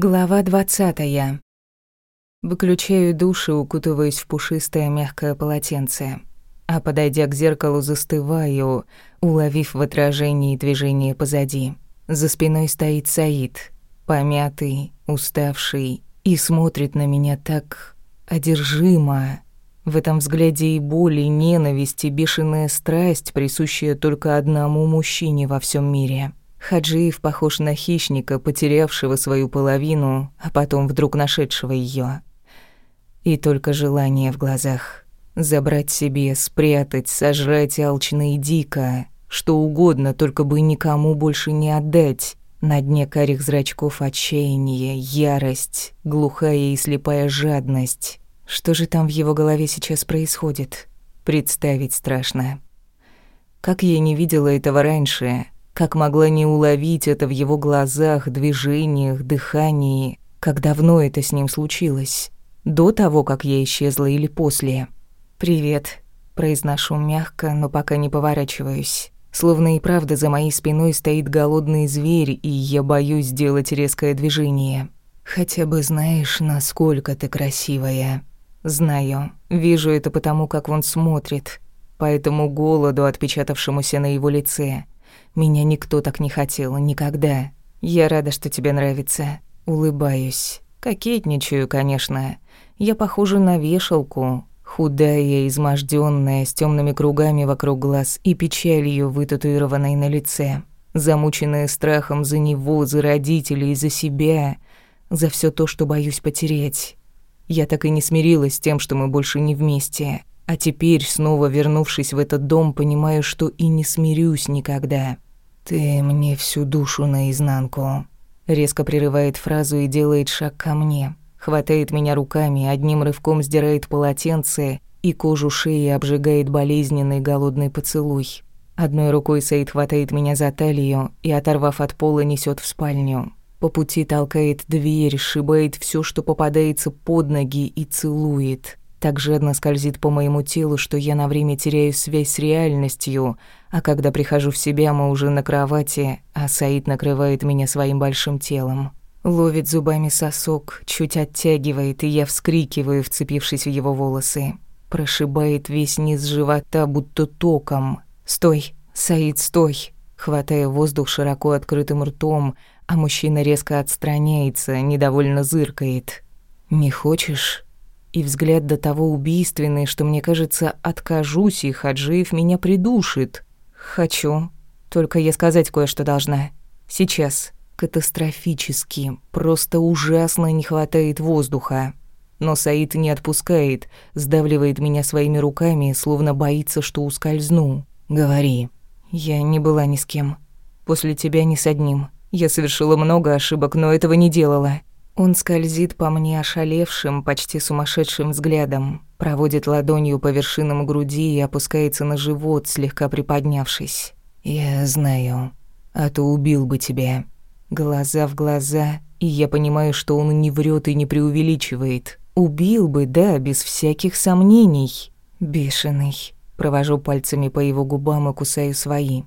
Глава двадцатая. Выключаю душ и укутываюсь в пушистое мягкое полотенце. А подойдя к зеркалу, застываю, уловив в отражении движение позади. За спиной стоит Саид, помятый, уставший, и смотрит на меня так одержимо. В этом взгляде и боль, и ненависть, и бешеная страсть, присущая только одному мужчине во всем мире. Хаджиев похож на хищника, потерявшего свою половину, а потом вдруг нашедшего ее. И только желание в глазах. Забрать себе, спрятать, сожрать алчно и дико. Что угодно, только бы никому больше не отдать. На дне карих зрачков отчаяние, ярость, глухая и слепая жадность. Что же там в его голове сейчас происходит? Представить страшно. Как я не видела этого раньше — как могла не уловить это в его глазах, движениях, дыхании? Как давно это с ним случилось? До того, как я исчезла или после? «Привет», — произношу мягко, но пока не поворачиваюсь. Словно и правда за моей спиной стоит голодный зверь, и я боюсь сделать резкое движение. «Хотя бы знаешь, насколько ты красивая». «Знаю. Вижу это потому, как он смотрит. По этому голоду, отпечатавшемуся на его лице. Меня никто так не хотел, никогда. Я рада, что тебе нравится. Улыбаюсь. Кокетничаю, конечно. Я похожа на вешалку, худая, измождённая, с темными кругами вокруг глаз и печалью, вытатуированной на лице. Замученная страхом за него, за родителей, за себя, за все то, что боюсь потерять. Я так и не смирилась с тем, что мы больше не вместе. А теперь, снова вернувшись в этот дом, понимаю, что и не смирюсь никогда. «Ты мне всю душу наизнанку», — резко прерывает фразу и делает шаг ко мне. Хватает меня руками, одним рывком сдирает полотенце и кожу шеи обжигает болезненный голодный поцелуй. Одной рукой Саид хватает меня за талию и, оторвав от пола, несет в спальню. По пути толкает дверь, сшибает все, что попадается под ноги и целует так жадно скользит по моему телу, что я на время теряю связь с реальностью, а когда прихожу в себя, мы уже на кровати, а Саид накрывает меня своим большим телом. Ловит зубами сосок, чуть оттягивает, и я вскрикиваю, вцепившись в его волосы. Прошибает весь низ живота, будто током. «Стой! Саид, стой!» Хватая воздух широко открытым ртом, а мужчина резко отстраняется, недовольно зыркает. «Не хочешь?» И взгляд до того убийственный, что мне кажется, откажусь, и Хаджиев меня придушит. Хочу. Только я сказать кое-что должна. Сейчас. Катастрофически, просто ужасно не хватает воздуха. Но Саид не отпускает, сдавливает меня своими руками, словно боится, что ускользну. «Говори». «Я не была ни с кем. После тебя ни с одним. Я совершила много ошибок, но этого не делала. Он скользит по мне ошалевшим, почти сумасшедшим взглядом, проводит ладонью по вершинам груди и опускается на живот, слегка приподнявшись. «Я знаю, а то убил бы тебя». Глаза в глаза, и я понимаю, что он не врет и не преувеличивает. Убил бы, да, без всяких сомнений. Бешеный. Провожу пальцами по его губам и кусаю свои.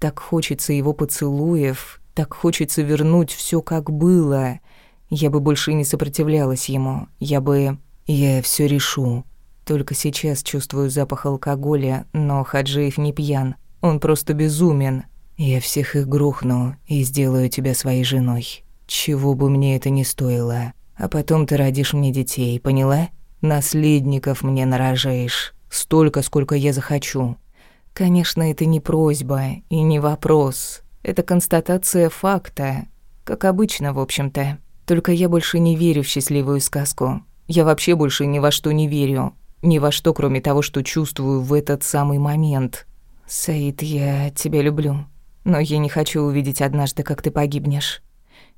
Так хочется его поцелуев, так хочется вернуть все как было — я бы больше не сопротивлялась ему. Я бы... Я все решу. Только сейчас чувствую запах алкоголя, но Хаджиев не пьян. Он просто безумен. Я всех их грохну и сделаю тебя своей женой. Чего бы мне это ни стоило. А потом ты родишь мне детей, поняла? Наследников мне нарожаешь. Столько, сколько я захочу. Конечно, это не просьба и не вопрос. Это констатация факта. Как обычно, в общем-то. Только я больше не верю в счастливую сказку. Я вообще больше ни во что не верю. Ни во что, кроме того, что чувствую в этот самый момент. Саид, я тебя люблю. Но я не хочу увидеть однажды, как ты погибнешь.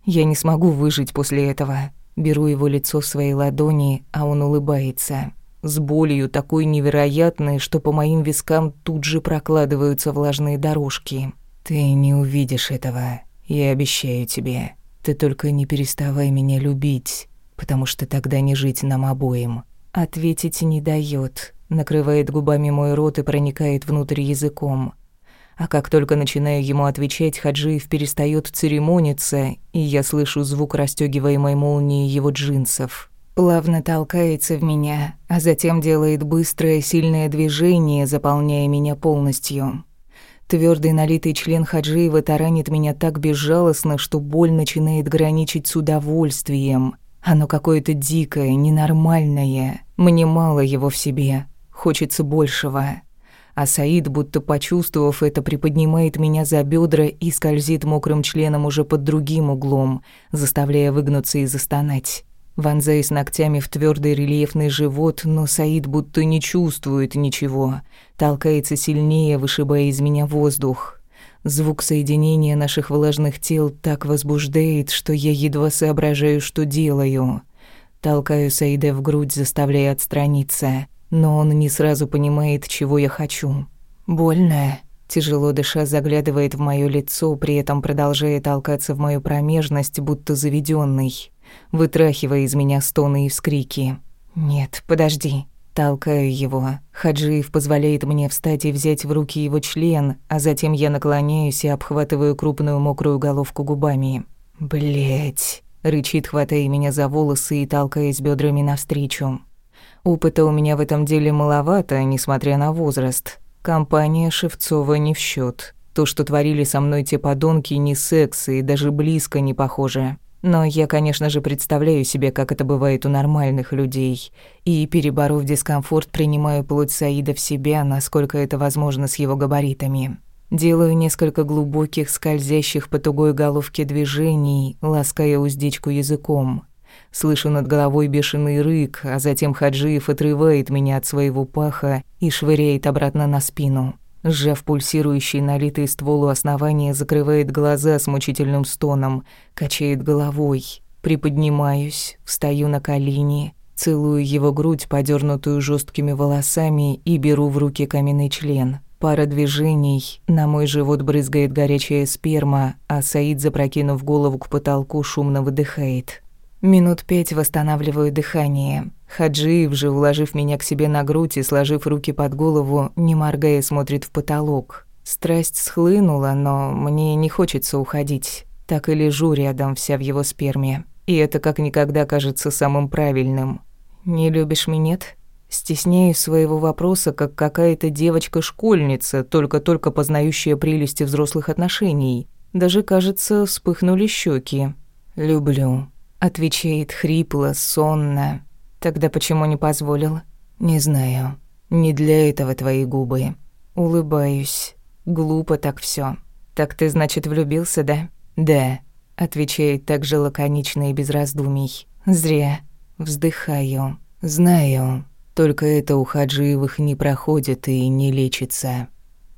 Я не смогу выжить после этого. Беру его лицо в свои ладони, а он улыбается. С болью такой невероятной, что по моим вискам тут же прокладываются влажные дорожки. Ты не увидишь этого, я обещаю тебе. Ты только не переставай меня любить, потому что тогда не жить нам обоим. Ответить не дает, накрывает губами мой рот и проникает внутрь языком. А как только начинаю ему отвечать, Хаджиев перестает церемониться, и я слышу звук расстёгиваемой молнии его джинсов. Плавно толкается в меня, а затем делает быстрое сильное движение, заполняя меня полностью. Твёрдый налитый член Хаджиева таранит меня так безжалостно, что боль начинает граничить с удовольствием. Оно какое-то дикое, ненормальное. Мне мало его в себе. Хочется большего. А Саид, будто почувствовав это, приподнимает меня за бедра и скользит мокрым членом уже под другим углом, заставляя выгнуться и застонать. Вонзаясь ногтями в твердый рельефный живот, но Саид будто не чувствует ничего. Толкается сильнее, вышибая из меня воздух. Звук соединения наших влажных тел так возбуждает, что я едва соображаю, что делаю. Толкаю Саида в грудь, заставляя отстраниться. Но он не сразу понимает, чего я хочу. Больно. Тяжело дыша заглядывает в моё лицо, при этом продолжая толкаться в мою промежность, будто заведённый вытрахивая из меня стоны и вскрики. «Нет, подожди». Толкаю его. Хаджиев позволяет мне встать и взять в руки его член, а затем я наклоняюсь и обхватываю крупную мокрую головку губами. Блять! рычит, хватая меня за волосы и толкаясь бедрами навстречу. Опыта у меня в этом деле маловато, несмотря на возраст. Компания Шевцова не в счет. То, что творили со мной те подонки, не секс и даже близко не похоже. Но я, конечно же, представляю себе, как это бывает у нормальных людей, и, переборов дискомфорт, принимаю плоть Саида в себя, насколько это возможно с его габаритами. Делаю несколько глубоких, скользящих по тугой головке движений, лаская уздечку языком. Слышу над головой бешеный рык, а затем Хаджиев отрывает меня от своего паха и швыряет обратно на спину. Сжав пульсирующий налитый ствол у основания, закрывает глаза с мучительным стоном, качает головой. Приподнимаюсь, встаю на колени, целую его грудь, подернутую жесткими волосами, и беру в руки каменный член. Пара движений, на мой живот брызгает горячая сперма, а Саид, запрокинув голову к потолку, шумно выдыхает. Минут пять восстанавливаю дыхание. Хаджиев же, уложив меня к себе на грудь и сложив руки под голову, не моргая, смотрит в потолок. Страсть схлынула, но мне не хочется уходить. Так и лежу рядом, вся в его сперме. И это как никогда кажется самым правильным. «Не любишь меня?» Стесняюсь своего вопроса, как какая-то девочка-школьница, только-только познающая прелести взрослых отношений. Даже, кажется, вспыхнули щеки. «Люблю», Отвечает хрипло, сонно. Тогда почему не позволил? Не знаю. Не для этого твои губы. Улыбаюсь. Глупо так все. Так ты, значит, влюбился, да? Да. Отвечает так же лаконично и без раздумий. Зря. Вздыхаю. Знаю. Только это у Хаджиевых не проходит и не лечится.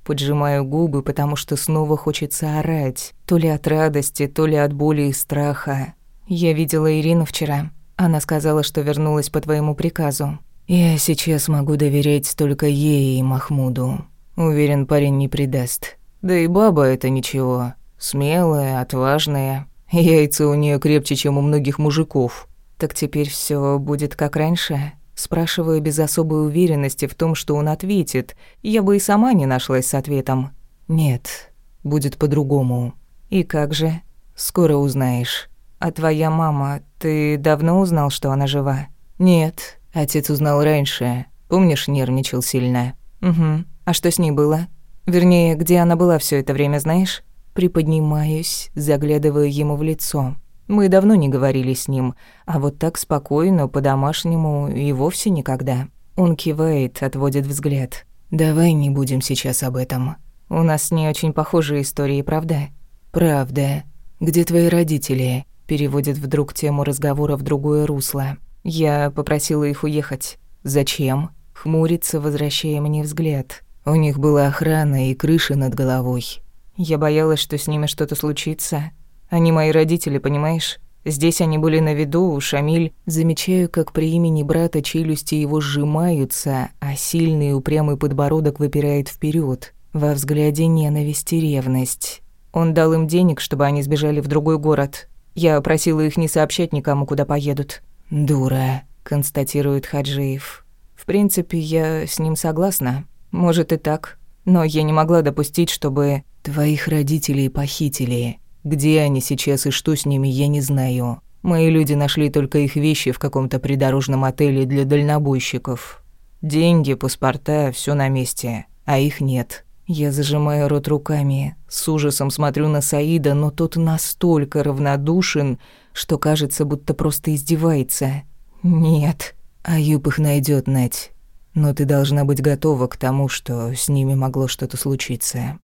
Поджимаю губы, потому что снова хочется орать. То ли от радости, то ли от боли и страха. Я видела Ирину вчера. Она сказала, что вернулась по твоему приказу. Я сейчас могу доверять только ей и Махмуду. Уверен, парень не предаст. Да и баба это ничего. Смелая, отважная. Яйца у нее крепче, чем у многих мужиков. Так теперь все будет как раньше? Спрашиваю без особой уверенности в том, что он ответит. Я бы и сама не нашлась с ответом. Нет, будет по-другому. И как же? Скоро узнаешь. «А твоя мама, ты давно узнал, что она жива?» «Нет, отец узнал раньше. Помнишь, нервничал сильно?» «Угу. А что с ней было? Вернее, где она была все это время, знаешь?» Приподнимаюсь, заглядываю ему в лицо. Мы давно не говорили с ним, а вот так спокойно, по-домашнему и вовсе никогда. Он кивает, отводит взгляд. «Давай не будем сейчас об этом. У нас с ней очень похожие истории, правда?» «Правда. Где твои родители?» Переводит вдруг тему разговора в другое русло. Я попросила их уехать. Зачем? Хмурится, возвращая мне взгляд. У них была охрана и крыша над головой. Я боялась, что с ними что-то случится. Они мои родители, понимаешь? Здесь они были на виду, у Шамиль. Замечаю, как при имени брата челюсти его сжимаются, а сильный упрямый подбородок выпирает вперед. Во взгляде ненависть и ревность. Он дал им денег, чтобы они сбежали в другой город. Я просила их не сообщать никому, куда поедут. «Дура», — констатирует Хаджиев. «В принципе, я с ним согласна. Может и так. Но я не могла допустить, чтобы... Твоих родителей похитили. Где они сейчас и что с ними, я не знаю. Мои люди нашли только их вещи в каком-то придорожном отеле для дальнобойщиков. Деньги, паспорта, все на месте, а их нет. Я зажимаю рот руками, с ужасом смотрю на Саида, но тот настолько равнодушен, что кажется, будто просто издевается. Нет, Аюб их найдет, Надь. Но ты должна быть готова к тому, что с ними могло что-то случиться.